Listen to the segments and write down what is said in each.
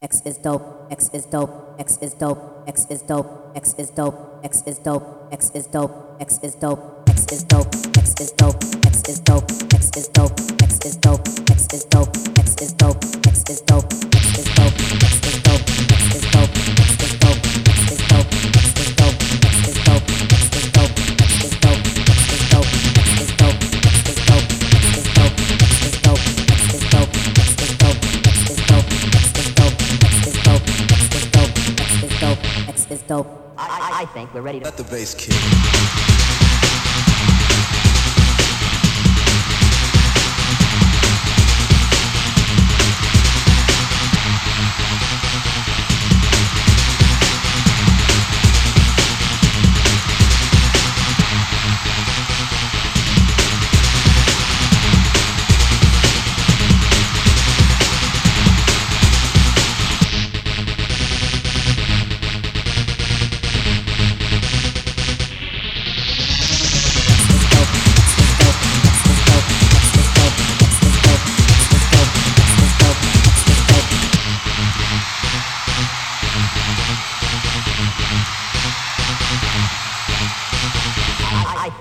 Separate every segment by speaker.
Speaker 1: X is dope, X is dope, X is dope, X is dope, X is dope, X is dope, X is dope, X is dope, X is dope, X is dope, X is dope, X is dope, X is dope, X is dope, dope. I, I, I think we're ready to. Let the bass kick.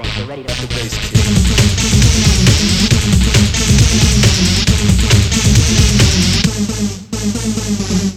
Speaker 1: think we're ready to
Speaker 2: the bass.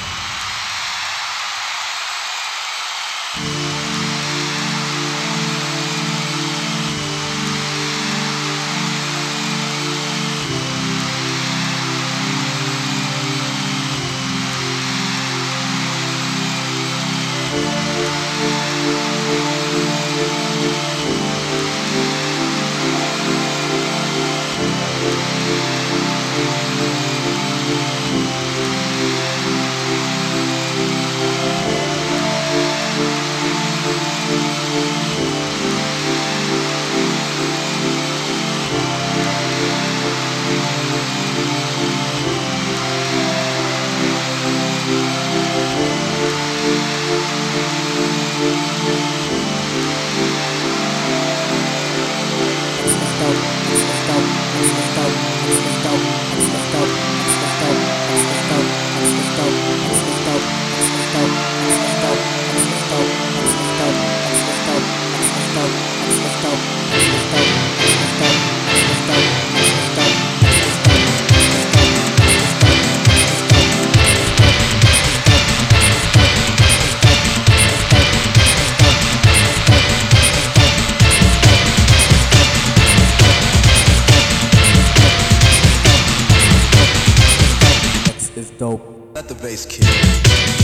Speaker 3: Let the bass kick.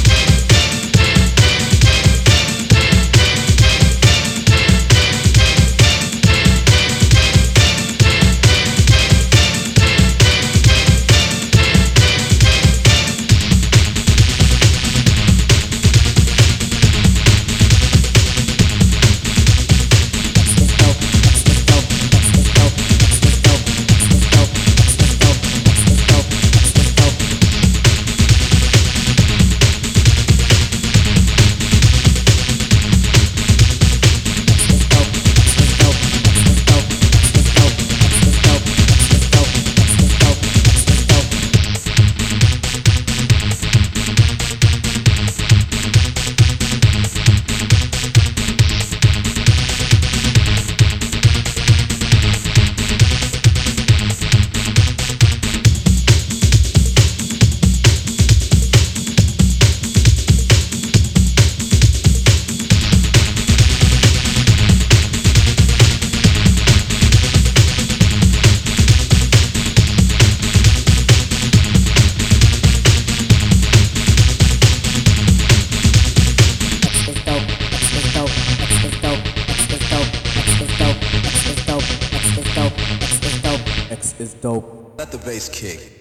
Speaker 1: Dope.
Speaker 2: Let the bass kick.